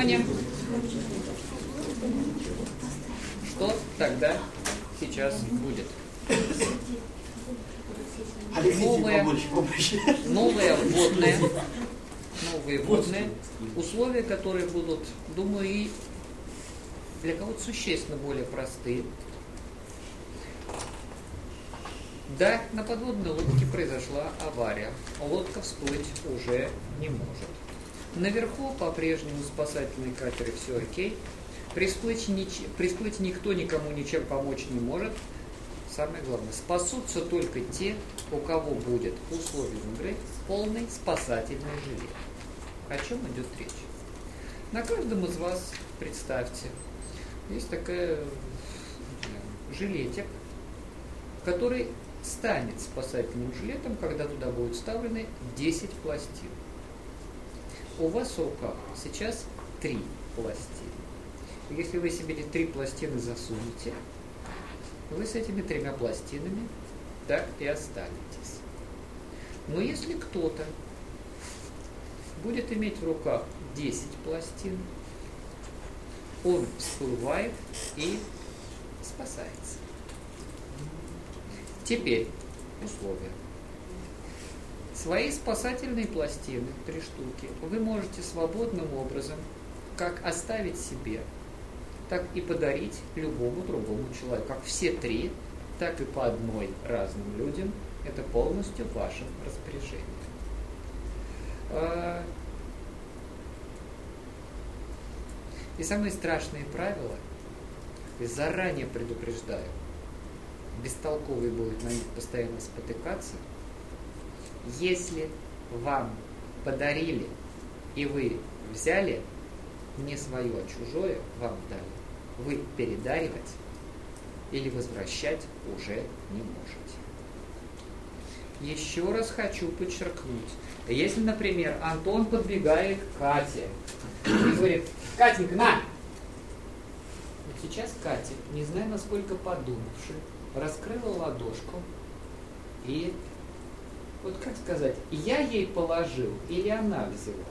внимание. Что тогда сейчас будет? Новое, новое вводное, новые вводные условия, которые будут, думаю, и для кого-то существенно более простые. Да, на подводной лодке произошла авария. Лодка всплыть уже не может. Наверху по-прежнему спасательный катер все окей. Присплыть, нич... Присплыть никто никому ничем помочь не может. Самое главное, спасутся только те, у кого будет условием игры полный спасательный жилет. О чем идет речь? На каждом из вас, представьте, есть такая жилетик, который станет спасательным жилетом, когда туда будут вставлены 10 пластин. У вас в руках сейчас 3 пластины. Если вы себе эти три пластины засунете, вы с этими тремя пластинами так и останетесь. Но если кто-то будет иметь в руках 10 пластин, он всплывает и спасается. Теперь условия. Свои спасательные пластины, три штуки, вы можете свободным образом как оставить себе, так и подарить любому другому человеку. Как все три, так и по одной разным людям. Это полностью в вашем распоряжении. А, и самые страшные правила, и заранее предупреждаю, бестолковый будет на них постоянно спотыкаться, если вам подарили и вы взяли не свое, а чужое вам дали, вы передаривать или возвращать уже не можете. Еще раз хочу подчеркнуть, если, например, Антон подбегает к Кате и говорит, Катенька, на! Вот сейчас Катя, не знаю, насколько подумавши, раскрыла ладошку и, вот как сказать, я ей положил или она взяла?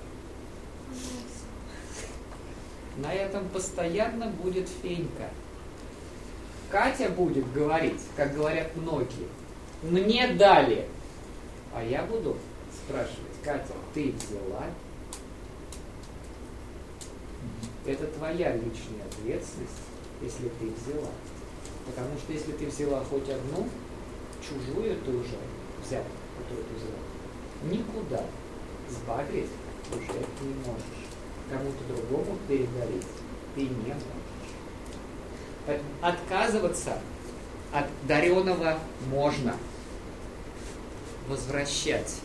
На этом постоянно будет фенька. Катя будет говорить, как говорят многие, мне дали. А я буду спрашивать, Катя, ты взяла? Это твоя личная ответственность, если ты взяла. Потому что если ты взяла хоть одну, чужую ты уже взял, которую ты взяла, никуда сбагрить уже не можешь. Кому-то другому передарить ты не можешь. Поэтому отказываться от дареного можно. Возвращать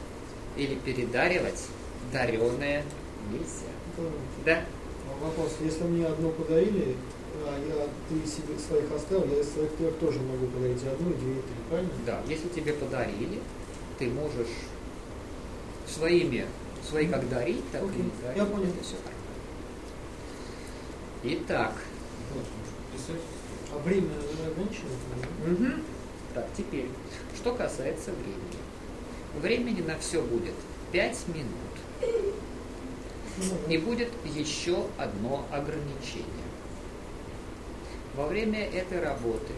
или передаривать дареное нельзя. Да? Вопрос, если мне одно подарили, а я, ты себе своих оставил, я из своих трех тоже могу подарить одну, две, три, правильно? Да, если тебе подарили, ты можешь своими, свои как дарить, так Окей, и дарить. я понял. Это все Итак, А время ограничено? Мгм. Так, теперь, что касается времени. Времени на все будет 5 минут. И будет еще одно ограничение. Во время этой работы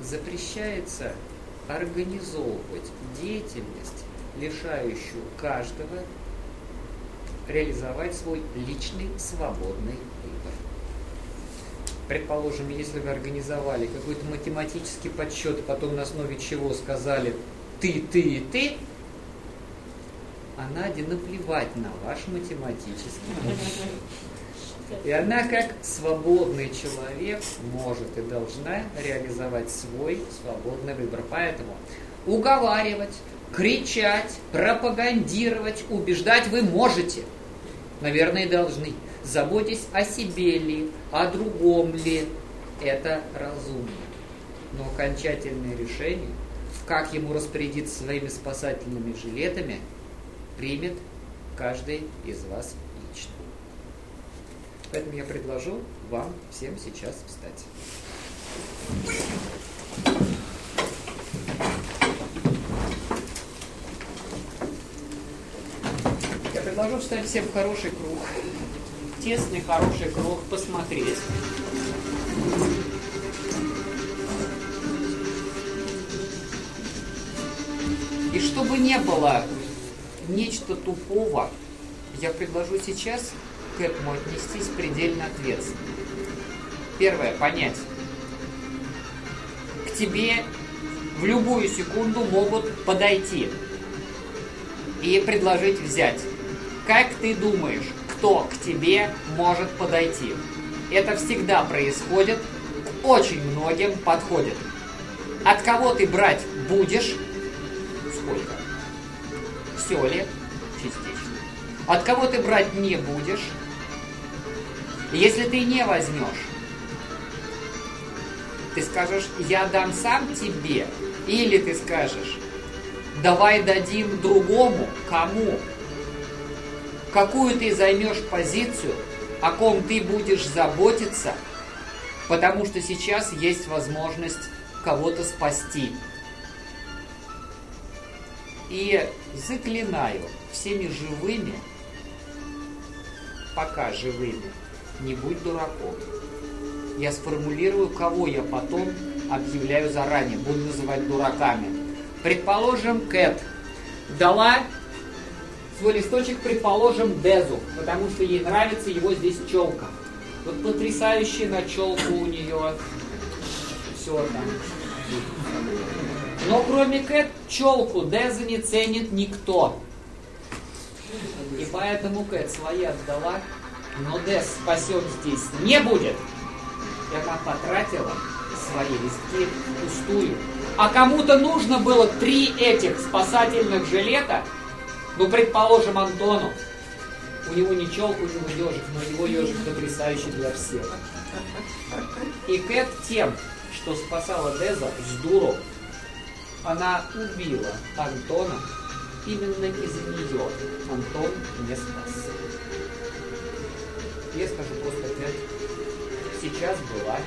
запрещается организовывать деятельность, лишающую каждого реализовать свой личный свободный выбор. Предположим, если вы организовали какой-то математический подсчет, потом на основе чего сказали ты, ты и ты, а Наде наплевать на ваш математический подсчет. И она, как свободный человек, может и должна реализовать свой свободный выбор. Поэтому уговаривать, кричать, пропагандировать, убеждать вы можете. Наверное, должны. Заботьтесь о себе ли, о другом ли. Это разумно. Но окончательное решение, как ему распорядиться своими спасательными жилетами, примет каждый из вас. Поэтому я предложу вам всем сейчас встать. Я предложу встать всем в хороший круг. тесный, хороший круг, посмотреть. И чтобы не было нечто тупого, я предложу сейчас к этому отнестись предельно ответственно. Первое, понять. К тебе в любую секунду могут подойти и предложить взять. Как ты думаешь, кто к тебе может подойти? Это всегда происходит, очень многим подходит. От кого ты брать будешь? Сколько? Все ли? Частично. От кого ты брать не будешь? Если ты не возьмешь, ты скажешь, я дам сам тебе, или ты скажешь, давай дадим другому, кому? Какую ты займешь позицию, о ком ты будешь заботиться, потому что сейчас есть возможность кого-то спасти. И заклинаю всеми живыми, пока живыми, не будь дураком. Я сформулирую, кого я потом объявляю заранее, буду называть дураками. Предположим, Кэт дала свой листочек, предположим, Дезу, потому что ей нравится его здесь челка. Вот потрясающая на челку у нее. Все там. Но кроме Кэт, челку Деза не ценит никто. И поэтому Кэт свои отдала, но Дез спасен здесь не будет. И она потратила свои листки пустую. А кому-то нужно было три этих спасательных жилета, ну, предположим, Антону. У него не челка, у него ежик, но его ежик потрясающий для всех. И Кэт тем, что спасала Деза с дуру, она убила Антона именно из-за нее. Антон не спасся. Я скажу просто Кэт, сейчас была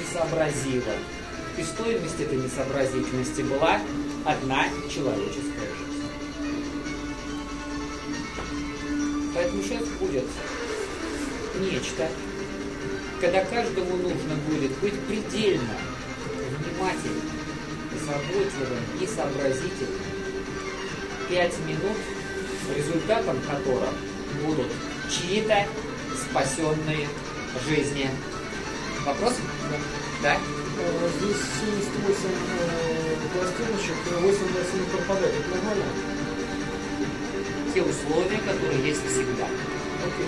несообразила. И стоимость этой несообразительности была одна человеческая жизнь. Поэтому сейчас будет нечто, когда каждому нужно будет быть предельно внимательным, заботливым и сообразительным. Пять минут, результатом которых будут чьи-то спасенные жизни. Вопрос? Да. Э, Здесь 78 э, пластиночек, 8 пластинок пропадает. Это нормально? Те условия, которые есть всегда. Окей.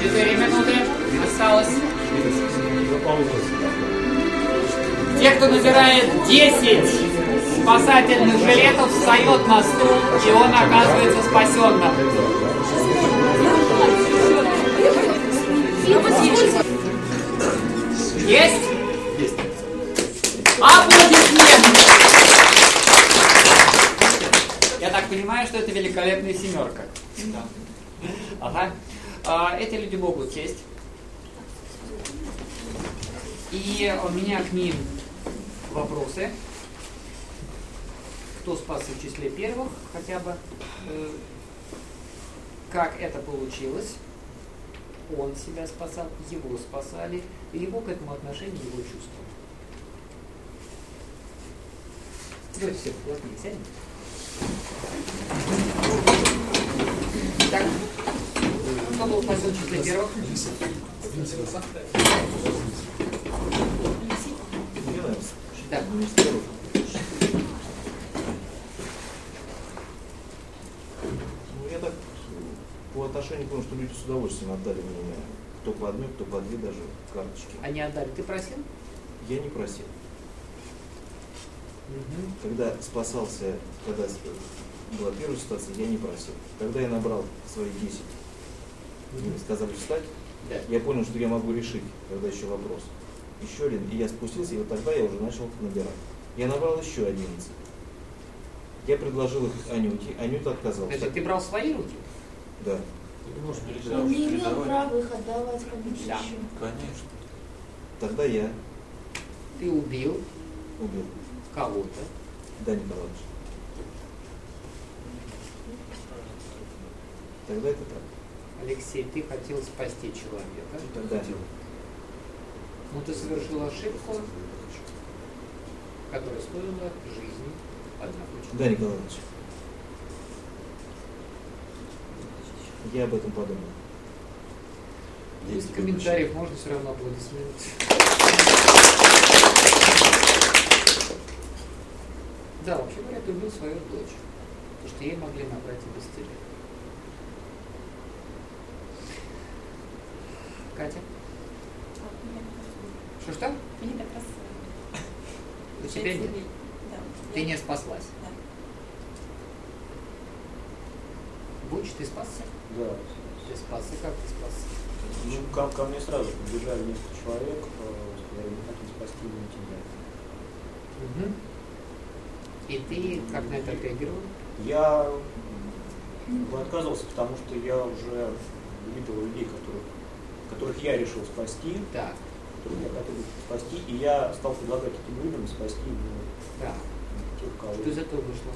Четыре минуты. Осталось. Те, кто набирает 10 спасательных жилетов, встает на стул, и он оказывается спасенным. Есть? Аплодисменты! Я так понимаю, что это великолепная семерка. Ага. А, эти люди могут сесть. И у меня к ним вопросы. Кто спасся в числе первых, хотя бы. э, как это получилось? Он себя спасал, его спасали, и его к этому отношение, его чувства. Давайте все, плотнее сядем. Так, кто был пойдет числе первых? Да. Ну, я так по отношению понял, что люди с удовольствием отдали мне кто по одной, кто по две даже карточки. Они отдали. Ты просил? Я не просил. Когда спасался, когда была первая ситуация, я не просил. Когда я набрал свои 10, мне сказали встать, Да. я понял, что я могу решить, когда еще вопрос. Еще один, и я спустился, и вот тогда я уже начал набирать. Я набрал еще 11. Я предложил их Анюте, Анюта отказалась. Значит, ты брал свои руки? Да. Он не имел права их отдавать кому-то Да. Конечно. Тогда я Ты убил убил. кого-то. Да, Николаевич. Тогда это так. Алексей, ты хотел спасти человека. Да. Но ты совершил ошибку, которая стоила жизни одного человека. Да, Николаевич. Я об этом подумал. Без комментариев можно все равно аплодисменты. Да, вообще говоря, ты убил свою дочь. Потому что ей могли набрать и без тебя. Катя? Что-что? Мне как раз У тебя нет. Да. Ты Я- не спаслась. Буч, ты спасся? Да. Ты спасся. Как ты спасся? Ну, ко, ко мне сразу подбежали несколько человек, э, сказали, мы хотим спасти именно тебя. Мгм. И ты как на это отреагировал? Я отказывался, потому что я уже видел людей, которых, которых я решил спасти, Так, которых я хотел спасти, и я стал предлагать этим людям спасти именно да. тех, кого Что из этого вышло?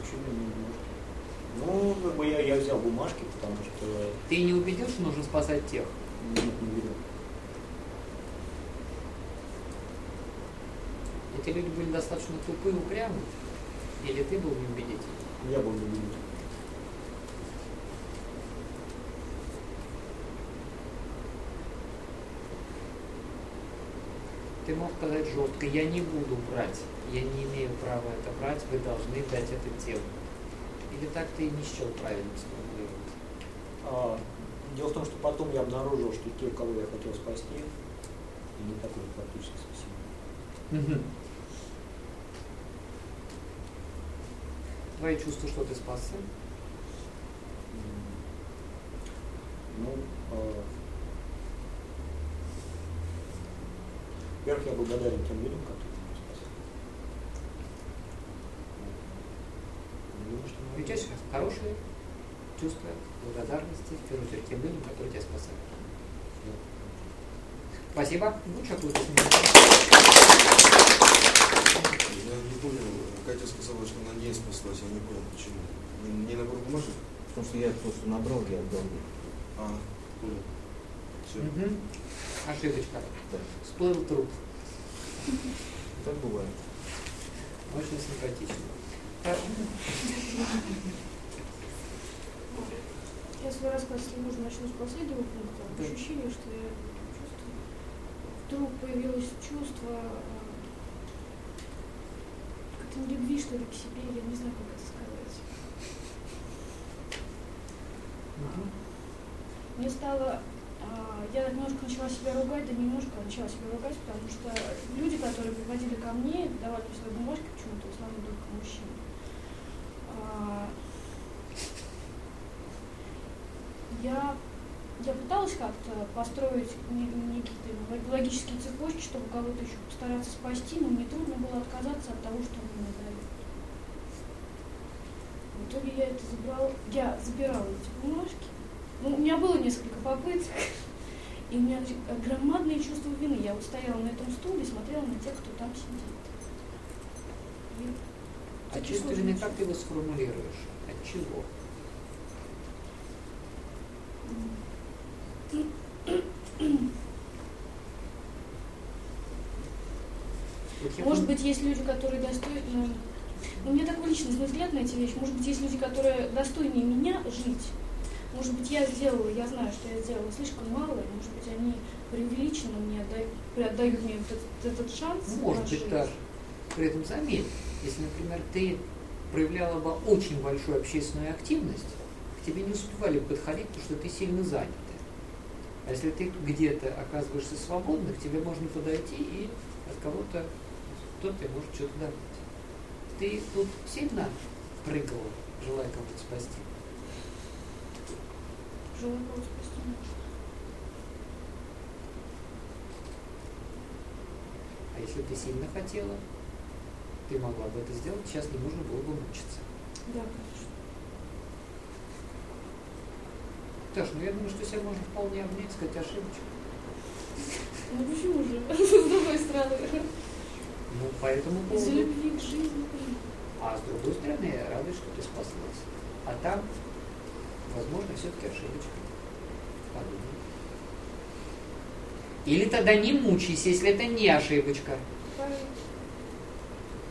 Э, с, с учением немножко. Ну, как бы я, я взял бумажки, потому что Ты не убедил, что нужно спасать тех? нет, не видел. Эти люди были достаточно тупые, упрямые? Или ты был неубедительным? Я был не Ты мог сказать жестко, я не буду брать, я не имею права это брать, вы должны дать это телу. Или так ты и не счел правильным сформулировать? А, дело в том, что потом я обнаружил, что те, кого я хотел спасти, не такой фактически спасибо. Твои чувства, что ты спасся? Ну, а, во-первых, я благодарен тем людям, которые меня спасли. Ну, Думаю, что У тебя сейчас хорошие чувства благодарности, в первую очередь тем людям, которые тебя спасают. Спасибо. Лучше аплодисменты. Я не понял, Катя сказала, что она не спаслась, я не понял, почему. Не, не набор бумажек? Потому что я то, что набрал, я отдал. А, понял. Все. Мгм. Ошибочка. Да. Всплыл труп. Так бывает. Очень симпатично. Я свой рассказ, если можно, начну с последнего пункта. Да. Ощущение, что я чувствую. Вдруг появилось чувство э, как-то любви, что ли, к себе, я не знаю, как это сказать. Мгм. Мне стало... а, Я немножко начала себя ругать, да немножко начала себя ругать, потому что люди, которые приходили ко мне, давали мне свои бумажки почему-то, в основном только мужчины. А, Я, я пыталась как-то построить не- некие логические цепочки, чтобы кого-то еще постараться спасти, но мне трудно было отказаться от того, что мне дают. В итоге я это забрала, я забирала эти бумажки. Ну, у меня было несколько попыток, и у меня громадное чувство вины. Я вот стояла на этом стуле и смотрела на тех, кто там сидит. И А чувство вины, как ты его сформулируешь? От чего? Может быть, есть люди, которые достойны... Ну, у меня такой личностный взгляд на эти вещи. Может быть, есть люди, которые достойнее меня жить. Может быть, я сделала, я знаю, что я сделала слишком мало, и, может быть, они преувеличенно мне отдают, отдают мне вот этот, этот шанс. Может быть, так. При этом заметь, если, например, ты проявляла бы очень большую общественную активность, к тебе не успевали подходить, потому что ты сильно занят. А если ты где-то оказываешься свободным, к тебе можно подойти и от кого-то, кто-то может что-то добыть. Ты тут сильно прыгал, желая кого-то спасти? А если ты сильно хотела, ты могла бы это сделать, сейчас не нужно было бы мучиться. Да, конечно. Таш, ну я думаю, что себя можно вполне обнять, сказать ошибочку. Ну почему же? С другой стороны. Ну, поэтому Из любви к жизни. А с другой стороны, я рада, что ты спаслась. А там, возможно, все-таки ошибочка. Подумай. Или тогда не мучайся, если это не ошибочка.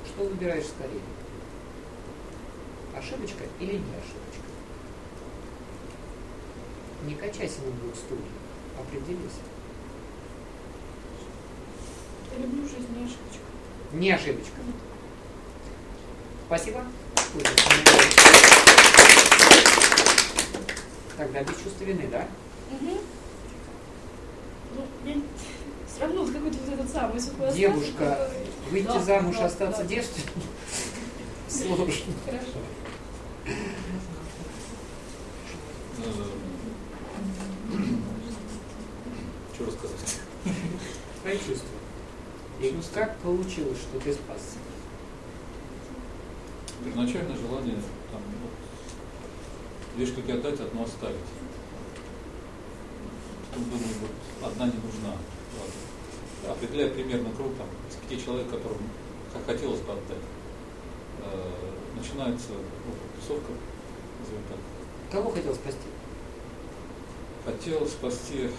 Что выбираешь скорее? Ошибочка или не ошибочка? Не качайся на двух стульях. Определись. Я люблю жизнь, не ошибочка. Не ошибочка. Спасибо. Тогда без чувства вины, да? Угу. Ну, я все равно какой-то вот этот самый сухой Девушка, выйти Да, замуж, да, остаться да. девственной сложно. Хорошо. Что рассказать? Твои чувства. И как получилось, что ты спасся? Первоначальное желание там, две штуки отдать, одну оставить. Потом думаю, вот одна не нужна. Ладно. Определяя примерно круг там, из пяти человек, которым как хотелось бы отдать, э, начинается ну, тусовка, назовем так. Кого хотел спасти? Хотел спасти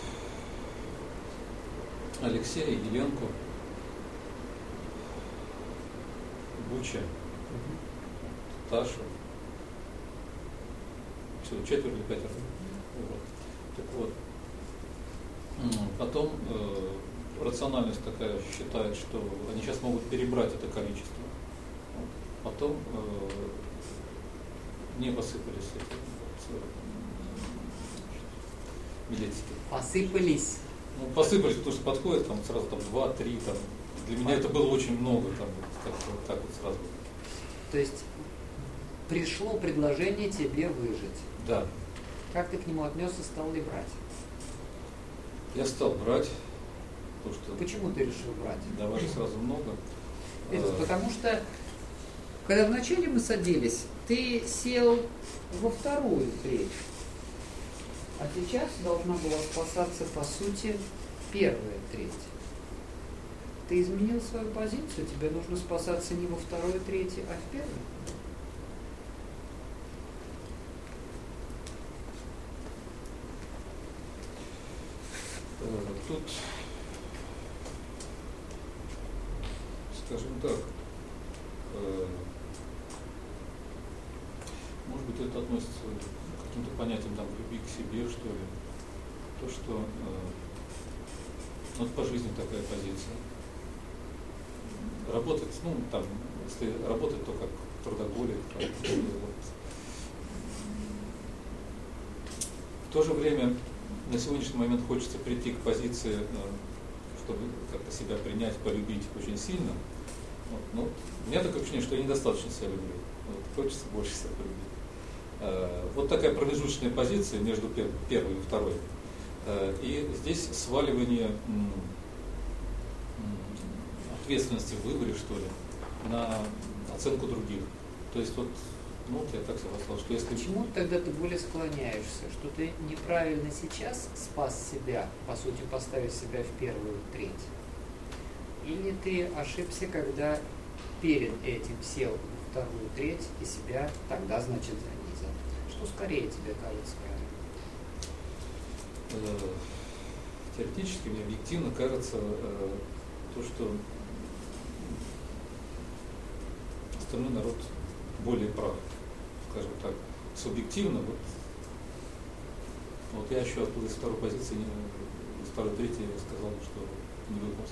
Алексея Еленку, Буча, Ташу. Все, четверо или пятеро. Вот. Так вот. Потом э, рациональность такая считает, что они сейчас могут перебрать это количество. Вот. Потом э, не посыпались эти вот, э, билетики. Посыпались. Ну, посыпались, потому что подходит там сразу там два-три там. Для меня это было очень много там, вот, как-то вот так вот сразу. То есть пришло предложение тебе выжить. Да. Как ты к нему отнесся, стал ли брать? Я стал брать, потому что Почему ты решил брать? давали сразу много. Это Э, потому что, когда вначале мы садились, ты сел во вторую треть. А сейчас должна была спасаться, по сути, первая треть. Ты изменил свою позицию, тебе нужно спасаться не во второй трети, а в первой. Э, Тут, скажем так, э, может быть, это относится к каким-то понятиям там, любви к себе, что ли. То, что э, ну, вот по жизни такая позиция. Работать, ну, там, если работать, то как трудоголик. и вот. В то же время на сегодняшний момент хочется прийти к позиции, э, чтобы как-то себя принять, полюбить очень сильно. Вот, но у меня такое ощущение, что я недостаточно себя люблю. Вот, хочется больше себя полюбить. Э, Вот такая промежуточная позиция между пер- первой и второй. Э, И здесь сваливание ответственности в выборе, что ли, на оценку других. То есть вот, ну, вот я так послал, что если... Почему тогда ты более склоняешься? Что ты неправильно сейчас спас себя, по сути, поставив себя в первую треть? Или ты ошибся, когда перед этим сел во вторую треть и себя тогда, значит, занизил? Что скорее тебе кажется правильно? э, теоретически мне объективно кажется э, то, что остальной народ более прав, скажем так, субъективно. Вот, вот я еще оттуда из второй позиции, из второй, третьей сказал, что не выполнил.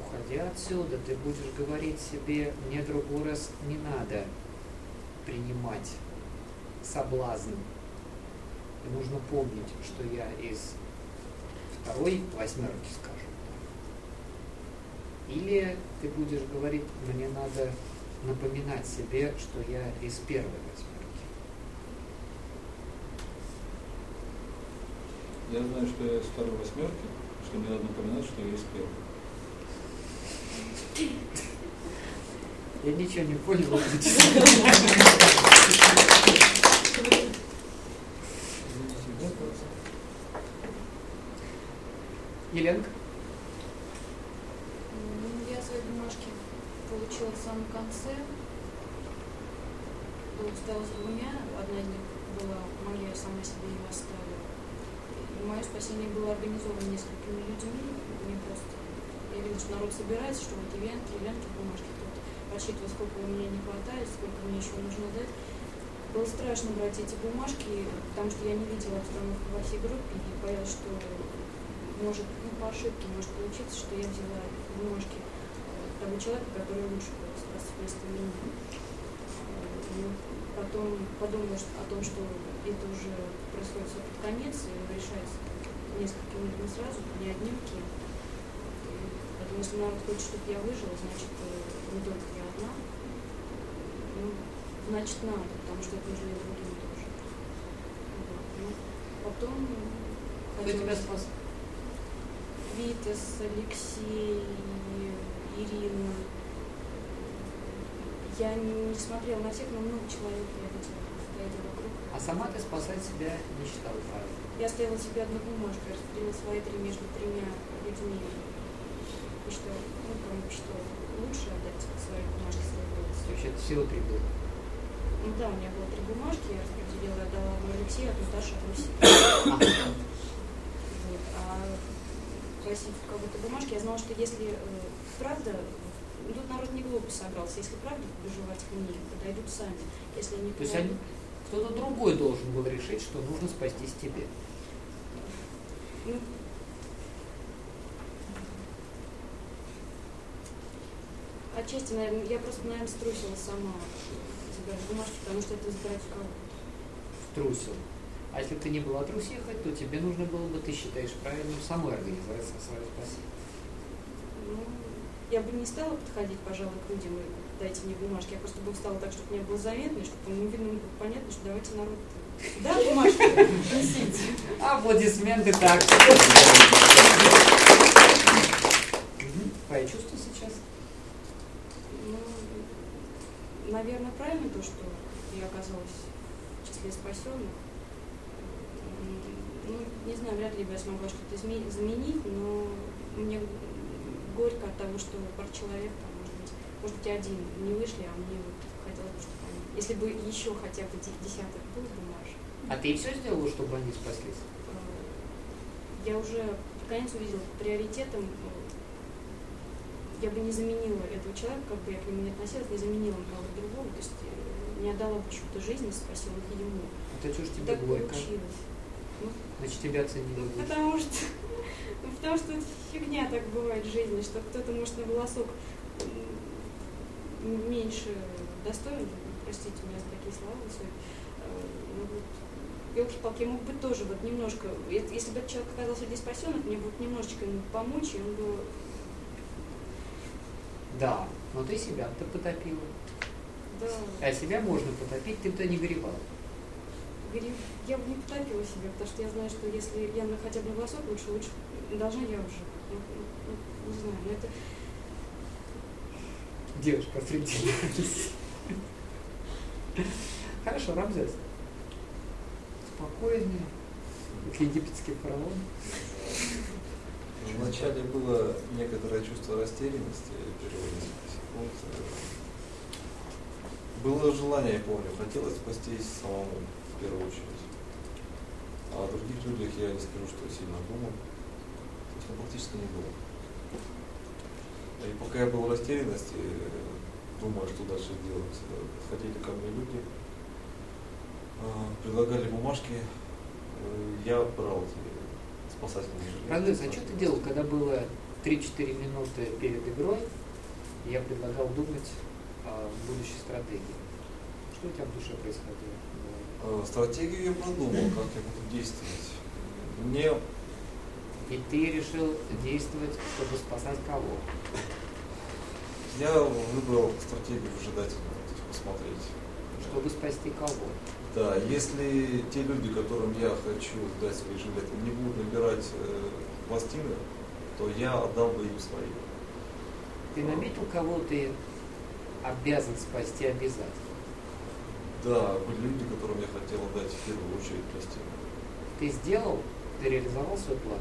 Уходя отсюда, ты будешь говорить себе, мне другой раз не надо принимать соблазн. И нужно помнить, что я из второй восьмерки, скажем так. Или ты будешь говорить, мне надо напоминать себе, что я из первой восьмерки. Я знаю, что я из второй восьмерки, что мне надо напоминать, что я из первой. Я ничего не понял. Еленка? Я свои бумажки получила в самом конце. Осталось двумя. Одна из них была моя, сама себе ее оставила. И мое спасение было организовано несколькими людьми. Мне просто... Я видела, что народ собирается, что вот ивенты, ивенты, бумажки. Кто-то подсчитывал, сколько у меня не хватает, сколько мне еще нужно дать. Было страшно брать эти бумажки, потому что я не видела обстановку во всей группе и боялась, что может, ну, по ошибке может получиться, что я взяла бумажки того человека, который лучше спас вместо меня. Ну, потом подумала о том, что это уже происходит все под конец, и решается несколькими людьми сразу, не одним кем. Поэтому если народ хочет, чтобы я выжила, значит, э, не только я одна. Ну, значит, надо, потому что это нужно и другим тоже. Вот. Ну, потом... Кто тебя спас? Витас, Алексей, Ирина. Я не смотрела на всех, но много человек я видела, стояли вокруг. А сама ты спасать себя не считала правильно? Я оставила себе одну бумажку, я распределила свои три между тремя людьми. И что, ну, кроме что, лучше отдать свои бумажки своей То есть это всего три было? Ну да, у меня было три бумажки, я распределила, отдала одну Алексею, одну Дашу, одну себе. Вот. А просить кого-то бумажки, я знала, что если э, правда, тут народ не глупо собрался, если правда выживать к мне, подойдут сами. Если они То есть они, кто-то другой должен был решить, что нужно спастись тебе. Ну, отчасти, наверное, я просто, наверное, струсила сама забрать бумажки, потому что это забирать у кого-то. Струсил. А если бы ты не была трусихой, то тебе нужно было бы, ты считаешь правильным, самой организовать свое спасение. Ну, я бы не стала подходить, пожалуй, к людям и дайте мне бумажки. Я просто бы встала так, чтобы мне было заметно, чтобы ну, видно было понятно, что давайте народ да, бумажки несите. Аплодисменты так. Твои чувства сейчас? Ну, наверное, правильно то, что я оказалась в числе спасенных. Ну, не знаю, вряд ли бы я смогла что-то заменить, но мне горько от того, что пар человек, там, может быть, может быть, один не вышли, а мне вот хотелось бы, чтобы они... Если бы еще хотя бы десяток был бумаж. А ты все сделала, чтобы они спаслись? Я уже в конец увидела приоритетом я бы не заменила этого человека, как бы я к нему не относилась, не заменила кого-то другого, то есть не отдала бы чью-то жизнь, спасила ему. Это что ж тебе так горько? получилось. Значит, тебя больше. Потому что, ну, потому что фигня так бывает в жизни, что кто-то может на волосок меньше достоин, простите меня за такие слова, ну, вот, елки-палки, мог быть тоже вот немножко, если бы этот человек оказался здесь спасенным, мне бы вот немножечко ему помочь, и он бы да, но ты себя ты потопила. Да. А себя можно потопить, ты-то не горевала. Я бы не потопила себя, потому что я знаю, что если я на хотя бы на волосок лучше, лучше должна я уже. Ну, ну, ну, не знаю, но это... Девушка определилась. Хорошо, Рамзес. Спокойнее. Египетский фараон. Вначале было некоторое чувство растерянности, несколько секунд. Было желание, я помню, хотелось спастись самому, в первую очередь. А о других людях я не скажу, что сильно думал. То есть, ну, практически не было. И пока я был в растерянности, думая, что дальше делать. Подходили ко мне люди, э, предлагали бумажки, я брал спасательные жилеты. Продавец, а что ты делал, когда было 3-4 минуты перед игрой, я предлагал думать о будущей стратегии? Что у тебя в душе происходило? Э, Стратегию я продумал, как я буду действовать. Мне И ты решил действовать, чтобы спасать кого? я выбрал стратегию выжидательную, то есть посмотреть. Чтобы спасти кого? Да, если те люди, которым я хочу дать свои жилеты, не будут набирать э, пластины, то я отдал бы им свои. Ты наметил, кого ты обязан спасти обязательно? Да, были люди, которым я хотел дать в первую очередь пластины. Ты сделал, ты реализовал свой план?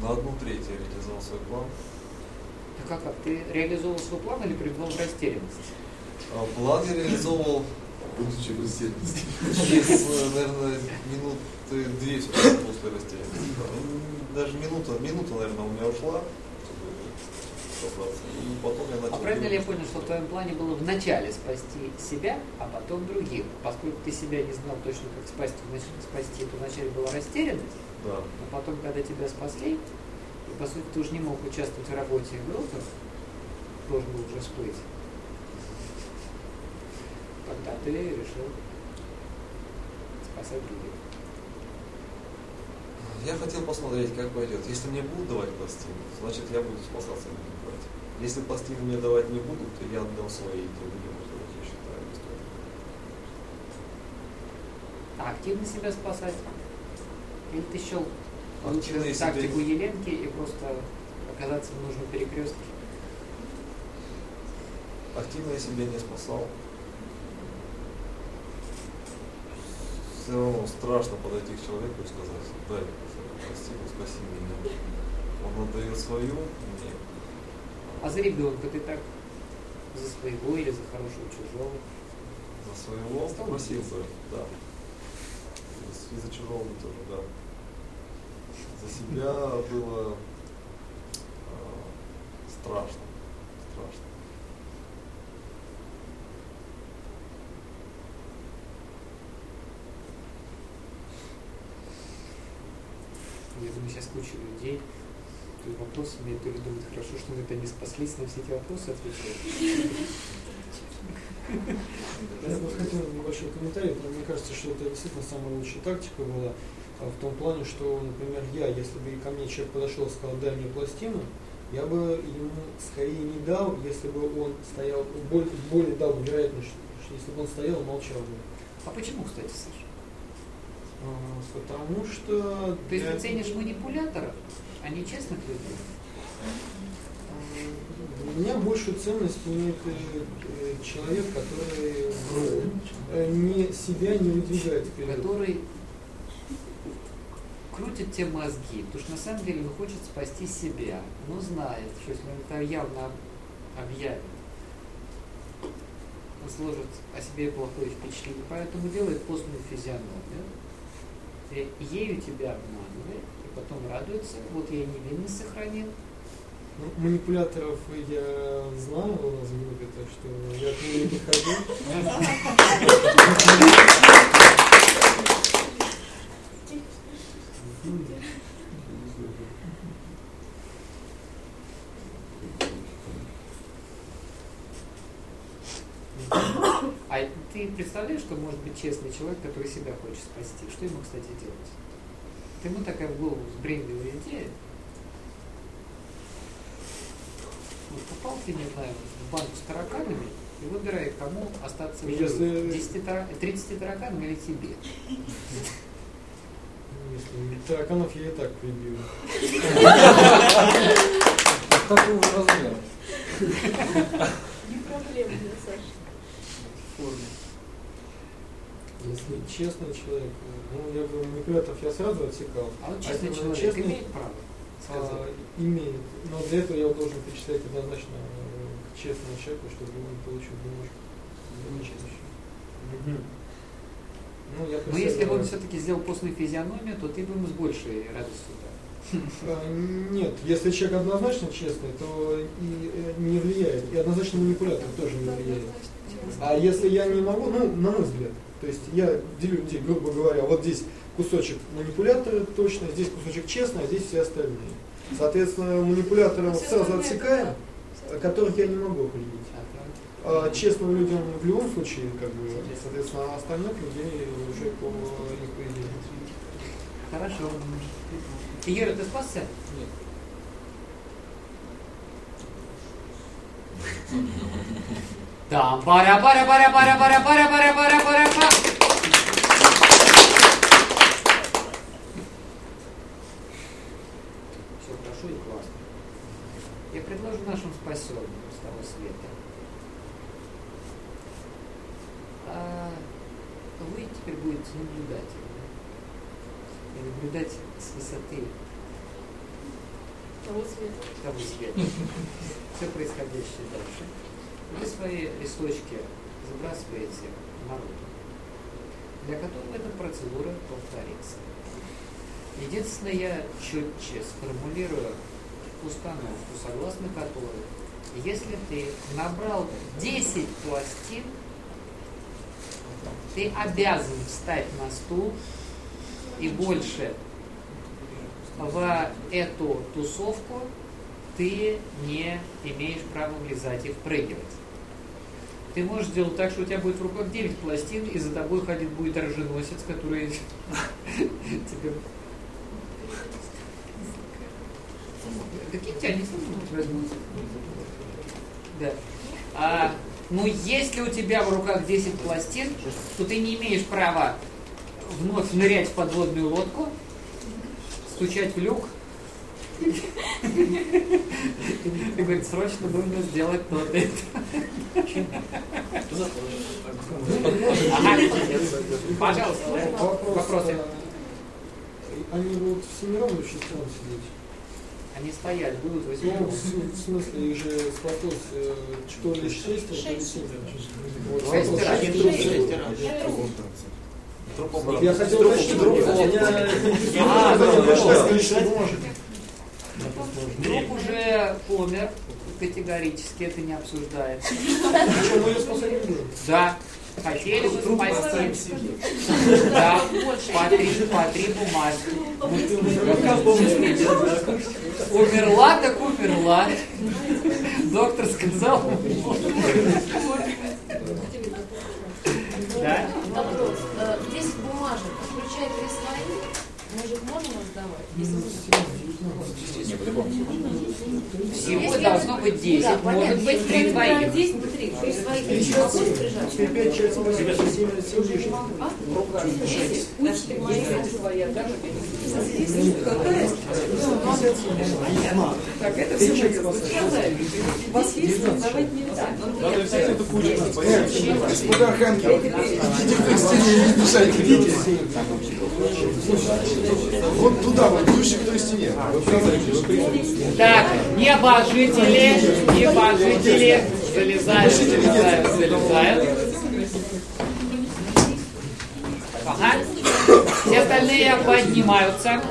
Э, На одну треть я реализовал свой план. Так как, как ты реализовал свой план или пребывал в растерянности? А План я реализовал Будучи в растерянности. через, э, наверное, минуты две после растерянности. Ну, Даже минута, минута, наверное, у меня ушла, собраться. И потом я начал... А правильно ли я понял, что в твоем плане было вначале спасти себя, а потом других? Поскольку ты себя не знал точно, как спасти, внач- спасти то вначале была растерянность, Да. а потом, когда тебя спасли, и, по сути, ты уже не мог участвовать в работе в группах, должен был уже всплыть, тогда ты решил спасать других. Я хотел посмотреть, как пойдет. Если мне будут давать пластины, значит я буду спасаться и буду брать. Если пластины мне давать не будут, то я отдам свои я считаю достойными. А активно себя спасать? Или ты счел лучше Активно себя- тактику Еленки и просто оказаться в нужном перекрестке? Активно я себя не спасал. Все равно страшно подойти к человеку и сказать, дай, спасибо, спаси меня. Он отдает свою мне. А за ребенка ты так за своего или за хорошего чужого? За своего Стал просил бы, да. И за чужого бы тоже, да. За себя было э, страшно. Страшно. Сейчас куча людей то ли вопросы имеют, то ли хорошо, что мы это не спаслись, на все эти вопросы отвечают. Я бы хотел небольшой комментарий, потому мне кажется, что это действительно самая лучшая тактика была а, в том плане, что, например, я, если бы ко мне человек подошел и сказал, дай мне пластину, я бы ему скорее не дал, если бы он стоял, более, более дал вероятность, если бы он стоял и молчал бы. А почему, кстати, Саша? А, Потому что... То есть ты ценишь манипуляторов, а не честных людей? Для меня большую ценность имеет э, человек, который э, не, себя не выдвигает вперед. который крутит те мозги, потому что на самом деле он хочет спасти себя, но знает, что если он это явно об- объявит, он сложит о себе плохое впечатление, поэтому делает постную физиономию, ею тебя обманывает, и потом радуется, вот я невинность сохранил, Ну, Манипуляторов я знаю у нас в группе, так что я к ним не подхожу. А ты представляешь, что может быть честный человек, который себя хочет спасти? Что ему, кстати, делать? Ты ему такая в голову сбрендила идея. Вот попал ты, не знаю, в банку с тараканами и выбирай, кому остаться в. Если- 10 тара- 30 тараканам или тебе. Если тараканов я и так прибью. Какого размера? Не проблема, Саша. Если честный человек, ну я говорю, манипуляторов я сразу отсекал. А вот А честный если человек честный, имеет право сказать. а, имеет. Но для этого я должен причислять однозначно э, к честному человеку, чтобы он получил бумажку. Замечательно. Ну, я Но если бы он все-таки сделал постную физиономию, то ты бы ему с большей радостью дал. А, Нет, если человек однозначно честный, то и э, не влияет. И однозначно манипулятор тоже не влияет. А если я не могу, ну, на мой взгляд, то есть я делю людей, грубо говоря, вот здесь кусочек манипулятора точно, здесь кусочек честный, а здесь все остальные. Соответственно, манипуляторов сразу отсекаем, которых я не могу определить. А честным людям в любом случае, как бы, соответственно, а остальных людей уже по их поведению. Хорошо. Юра, ты спасся? Нет. Да, баря, баря, баря, баря, баря, баря, баря, баря, баря, баря. Все хорошо и классно. Я предложу нашим спасенным с того света. А вы теперь будете наблюдателем. И наблюдать с высоты Того света. того света. Все происходящее дальше. Вы свои листочки забрасываете народу, для которого эта процедура повторится. Единственное, я четче сформулирую установку, согласно которой, если ты набрал 10 пластин, ты обязан встать на стул и больше в эту тусовку ты не имеешь права влезать и впрыгивать. Ты можешь сделать так, что у тебя будет в руках 9 пластин, и за тобой ходить будет оруженосец, который тебе... Какие не возьмут? Да. А, ну, если у тебя в руках 10 пластин, то ты не имеешь права вновь нырять в подводную лодку, стучать в люк. И говорит, срочно нужно сделать то Пожалуйста, вопросы. Они будут все неровно частям сидеть. Они стояли. будут в ну, в смысле, их же схватилось, э, что ли, 6, а то ли 7. 6 раз. Я хотел уточнить, меня... А, Друг уже умер, категорически это не обсуждается. Причем мы ее спасали. Да, хотели бы спасти. Да, по три, по три бумажки. Умерла, так умерла. Доктор сказал. Да? Вопрос. Э, 10 бумажек, включая три свои, мы же их можем раздавать? Не, по-любому. Всего должно быть 10. Да, Может быть, при двоих. 10, 3. При Так, это все Вас есть, давать нельзя. Надо взять эту кучу. Господа Ханки, идите к стене, не мешайте. Идите. Вот туда, вот, к той стене. Так, небожители, небожители, залезают, залезают, залезают. Ага. Все остальные поднимаются.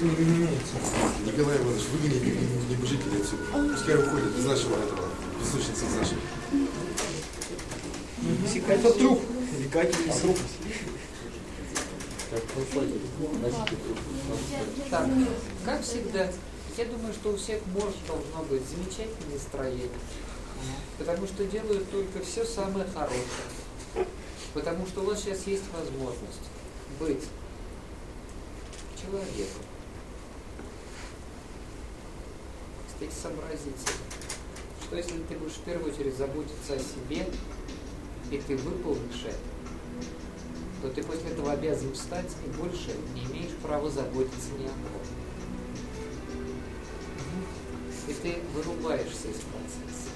Николай Иванович, выгоните небожителей отсюда. Пускай уходят из нашего этого, песочницы из нашей. Это труп. Так, как всегда, я думаю, что у всех может должно быть замечательное настроение. Потому что делают только все самое хорошее. Потому что у вас сейчас есть возможность быть человеком. Кстати, сообразите, что если ты будешь в первую очередь заботиться о себе, и ты выполнишь это, то ты после этого обязан встать и больше не имеешь права заботиться ни о ком. И ты вырубаешься из процесса.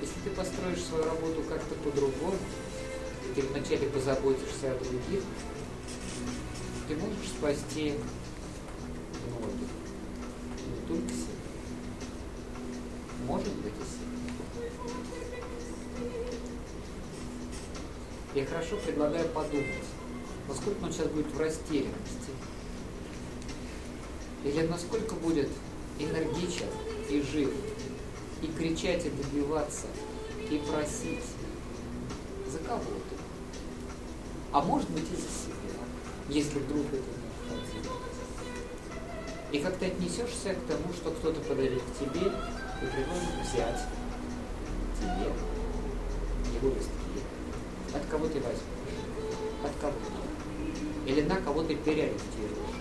Если ты построишь свою работу как-то по-другому, и ты вначале позаботишься о других, ты можешь спасти хорошо предлагаю подумать, насколько он сейчас будет в растерянности. Или насколько будет энергичен и жив, и кричать, и добиваться, и просить за кого-то. А может быть и за себя, если вдруг это необходимо. И как ты отнесешься к тому, что кто-то к тебе и предложит взять тебе его листки. Кого ты возьмешь? От кого? Или на кого ты переориентируешь?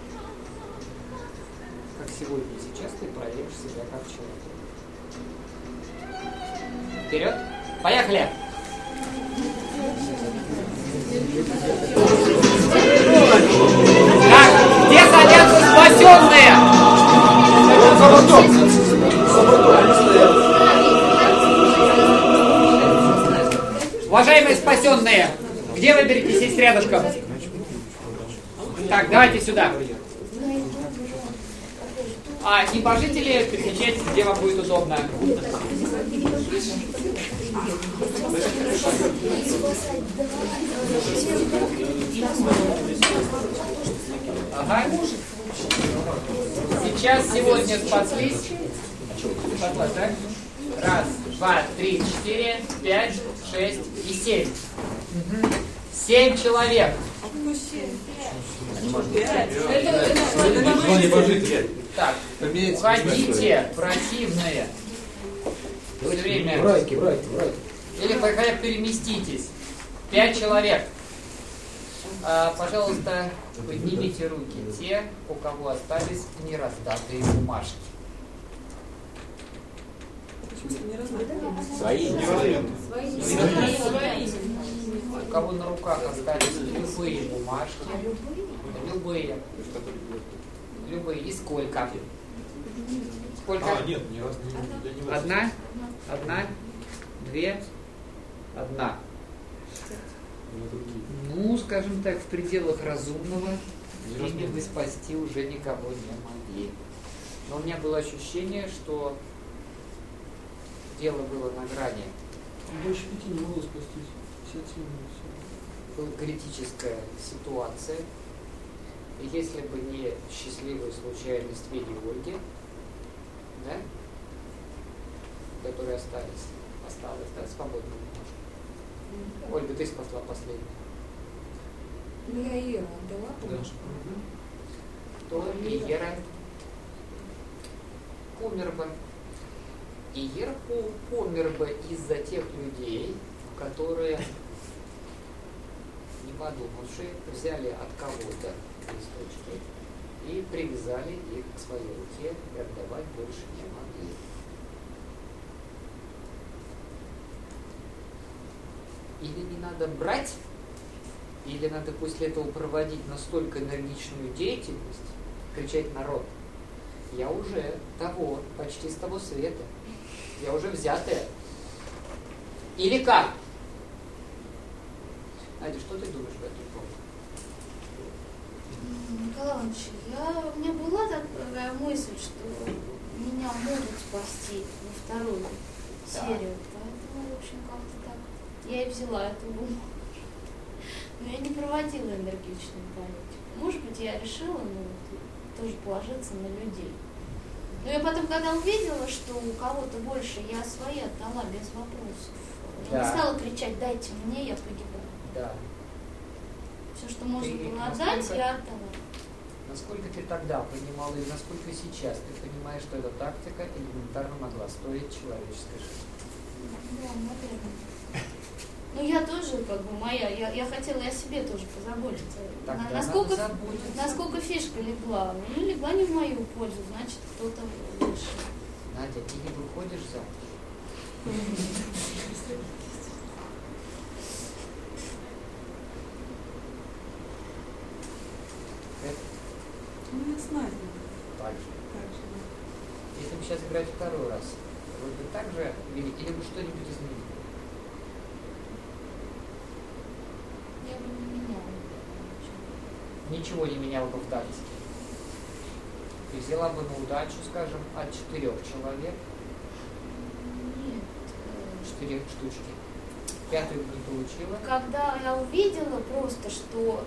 Как сегодня и сейчас ты проявишь себя как человек. Вперед! Поехали! Так, где садятся спасенные? Уважаемые спасенные, где вы берете сесть рядышком? Так, давайте сюда. А небожители переключайтесь, где вам будет удобно. Ага. Сейчас сегодня спаслись. Спаслась, да? Раз, два, три, четыре, пять, шесть и семь. Семь человек. Так, уходите, противные. Все время. Братья, братья, братья. Или хотя переместитесь. Пять человек. А, пожалуйста, поднимите руки те, у кого остались нераздатые бумажки. Свои. У кого на руках остались любые бумажки. Любые. Любые. И сколько? Сколько? А, нет, не раз не, не. Одна? Одна? Две? Одна. Другие. Ну, скажем так, в пределах разумного ими вы спасти уже никого не могли. Но у меня было ощущение, что дело было на грани. Больше пяти не могло спастись. 57 все. Была критическая ситуация. И если бы не счастливая случайность в виде Ольги, да, которые остались, осталось, да, свободно немножко. Ольга, ты спасла последнюю. Ну, я ее отдала, помнишь? то и Ера помер бы. И по- помер бы из-за тех людей, которые, не подумавши, взяли от кого-то листочки и привязали их к своей руке и отдавать больше не могли. Или не надо брать, или надо после этого проводить настолько энергичную деятельность, кричать народ. Я уже того, почти с того света. Я уже взятая. Или как? Надя, что ты думаешь по этому поводу? Николай Иванович, я, у меня была такая мысль, что меня могут спасти на вторую серию. Поэтому, в общем, как-то так. Я и взяла эту бумагу. Но я не проводила энергичную политику. Может быть, я решила, ну, тоже положиться на людей. Но я потом, когда увидела, что у кого-то больше, я свои отдала без вопросов. Я не Да. стала кричать, дайте мне, я погибаю. Да. Все, что можно Ты было насколько- отдать, я отдала. Насколько ты тогда понимала и насколько сейчас ты понимаешь, что эта тактика элементарно могла стоить человеческой жизни? Да, наверное. Ну я тоже, как бы, моя, я, я хотела о себе тоже позаботиться. Тогда На- насколько, заботиться. насколько фишка легла? Ну, легла не в мою пользу, значит, кто-то выше. Надя, ты не выходишь. Это Ну, я с Надей. так же. Так же. Если бы сейчас играть второй раз, вы бы так же или бы что-нибудь изменили? Я бы не меняла. Ничего не меняло бы в тактике. Ты взяла бы на удачу, скажем, от четырех человек, Нет. э, четыре штучки. Пятую бы не получила. Когда я увидела просто, что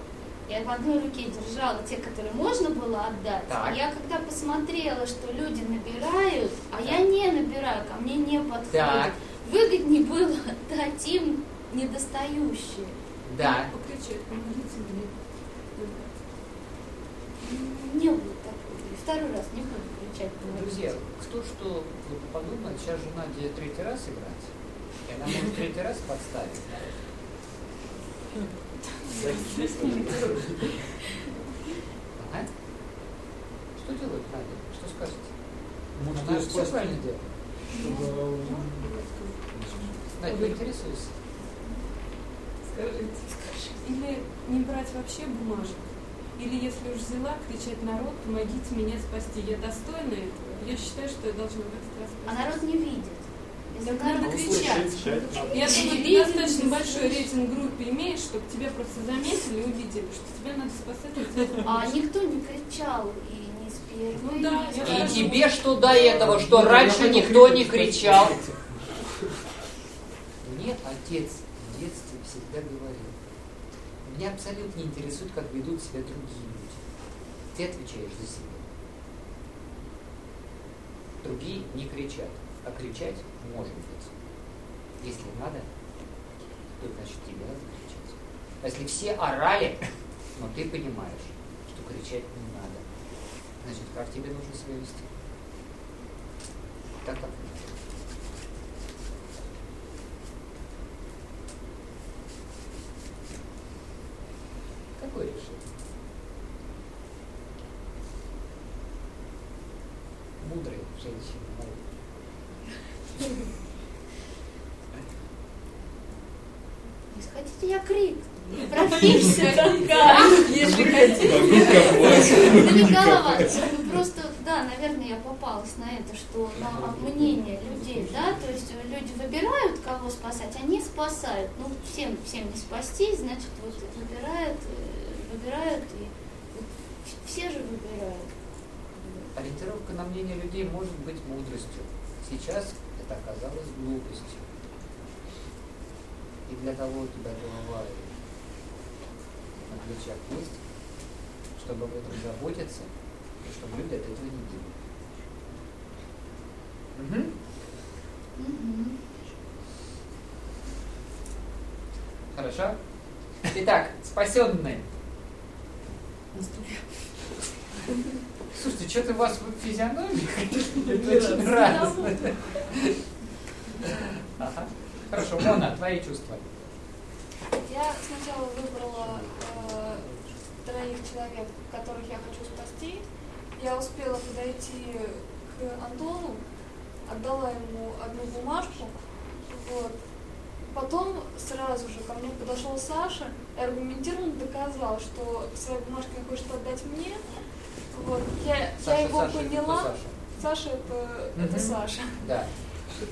Я в одной руке держала те, которые можно было отдать. Так. А я когда посмотрела, что люди набирают, а я не набираю, ко мне не подходят, Так. выгоднее было отдать им недостающие. Да. Покричать, помогите мне. Не будет такого. И второй раз не буду кричать. Друзья, кто что подумает, сейчас же Надя третий раз играть. И она может третий раз подставить. Ага. Что делает Надя? Что скажете? Может, Она все правильно делает. Чтобы Надя, вы интересуетесь? Скажите. Или не брать вообще бумажек. Или если уж взяла, кричать народ, помогите меня спасти. Я достойна этого. Я считаю, что я должна в этот раз А спасти. народ не видит. Так надо кричать. Я думаю, ты достаточно большой рейтинг в группе имеешь, чтобы тебя просто заметили и увидели, что тебя надо спасать. А никто не кричал и не с первой. Ну да, И тебе что до этого, что раньше никто не кричал? Мне отец в детстве всегда говорил, меня абсолютно не интересует, как ведут себя другие люди. Ты отвечаешь за себя. Другие не кричат, а кричать может быть. Если надо, то значит тебе надо кричать. А если все орали, но ты понимаешь, что кричать не надо, значит, как тебе нужно себя вести? Так как надо. Какое решение? Мудрые женщины. Если хотите, я крик. Такая. Если хотите. Не голова. Ну, Просто, да, наверное, я попалась на это, что на мнение людей, да, то есть люди выбирают, кого спасать, они спасают. Ну, всем, всем не спасти, значит, вот выбирают, э, выбирают, и все же выбирают. Ориентировка на мнение людей может быть мудростью. Сейчас это оказалось глупостью. И для того у тебя голова и на плечах есть, чтобы об этом заботиться, и чтобы люди от этого не гибли. Мгм. Мгм. Хорошо? Итак, спасенные. Слушайте, что-то у вас в физиономии это очень радостно. Ага. Хорошо, Мона, твои чувства. Я сначала выбрала троих человек, которых я хочу спасти. Я успела подойти к Антону, отдала ему одну бумажку. Вот. Потом сразу же ко мне подошел Саша и аргументированно доказал, что свои бумажки он хочет отдать мне. Вот. Я, я Саша, его Саша, это поняла. Саша? Саша это, это Мгм. Саша. Да.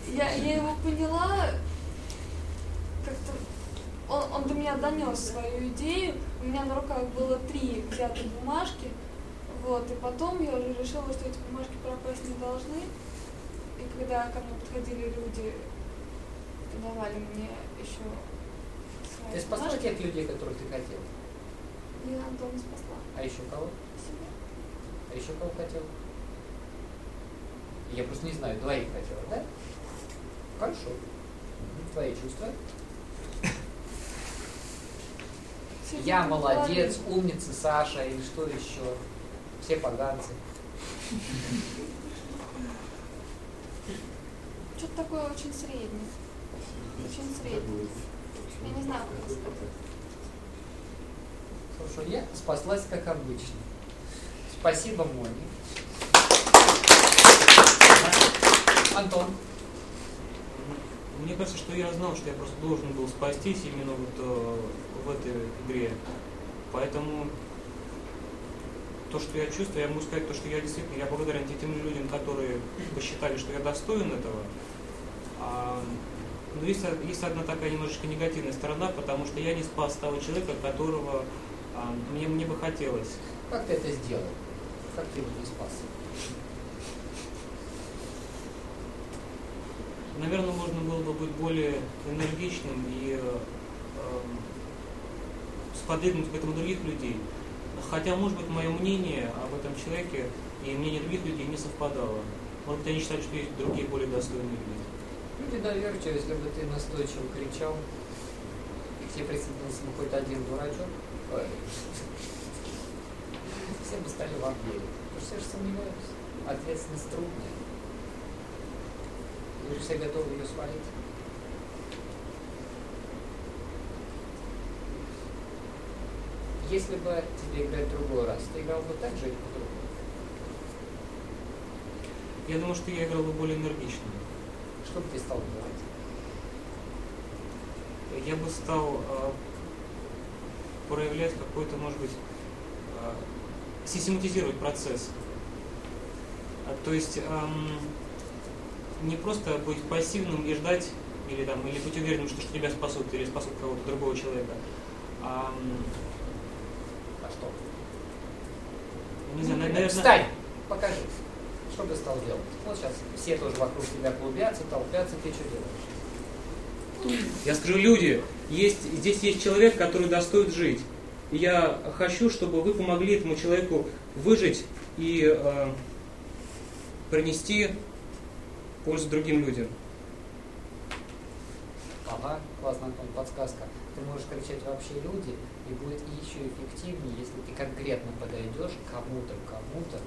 Я, я его поняла, как-то он, он до меня донес свою идею. У меня на руках было три взятые бумажки. Вот, и потом я уже решила, что эти бумажки пропасть не должны. И когда ко мне подходили люди, давали мне еще свои Ты спасла бумажки, тех людей, которых ты хотел? я Антона спасла. А еще кого? Себя. А еще кого хотел? Я просто не знаю, двоих хотела, да? Хорошо. Мгм. Твои чувства? Все Я молодец, умница Саша, или что еще? Все поганцы. Что-то такое очень среднее. Очень среднее. Я не знаю, как это сказать. Хорошо, я спаслась как обычно. Спасибо, Моне. Антон. Мне кажется, что я знал, что я просто должен был спастись именно вот э, в этой игре. Поэтому то, что я чувствую, я могу сказать, то, что я действительно, я благодарен тем людям, которые посчитали, что я достоин этого. А, но есть, од- есть одна такая немножечко негативная сторона, потому что я не спас того человека, которого а, мне, мне бы хотелось. Как ты это сделал? Как ты его не спас? Наверное, можно было бы быть более энергичным и э, эм, сподвигнуть к этому других людей. Хотя, может быть, мое мнение об этом человеке и мнение других людей не совпадало. Может быть, они считали, что есть другие более достойные люди. Люди доверчивы, если бы ты настойчиво кричал, все присоединился бы хоть один дурачок, все бы стали вам верить. Потому что все же сомневаются. Ответственность трудная. Вы же все готовы ее свалить. Если бы тебе играть другой раз, ты играл бы так же или по-другому? Я думаю, что я играл бы более энергично. Что бы ты стал делать? Я бы стал э, проявлять какой-то, может быть, э, систематизировать процесс. А, то есть эм, не просто быть пассивным и ждать, или, там, или быть уверенным, что, что тебя спасут, или спасут кого-то другого человека. А, А что? не знаю, Ну, наверное... Встань! Покажи. Что ты стал делать? Вот сейчас все тоже вокруг тебя клубятся, толпятся, ты что делаешь? Я скажу, люди, есть, здесь есть человек, который достоин жить. И я хочу, чтобы вы помогли этому человеку выжить и э, принести пользу другим людям. Ага, классно, Антон, подсказка. Ты можешь кричать вообще люди, и будет еще эффективнее, если ты конкретно подойдешь к кому-то, кому-то,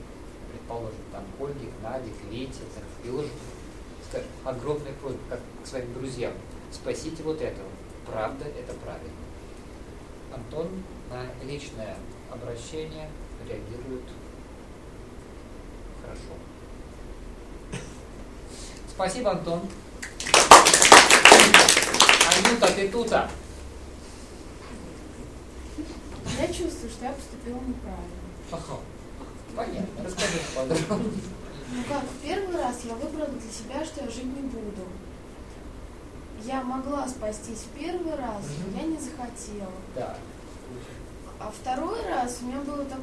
предположим, там, Ольге, Наде, так, приложишь, скажешь, огромная просьба, как к своим друзьям, спасите вот этого. Правда, это правильно. Антон на личное обращение реагирует хорошо. Спасибо, Антон. Анюта, ты тута. Я чувствую, что я поступила неправильно. Ага. Понятно. Расскажи подробно. Ну как, в первый раз я выбрала для себя, что я жить не буду. Я могла спастись в первый раз, но я не захотела. Да. А второй раз у меня было такое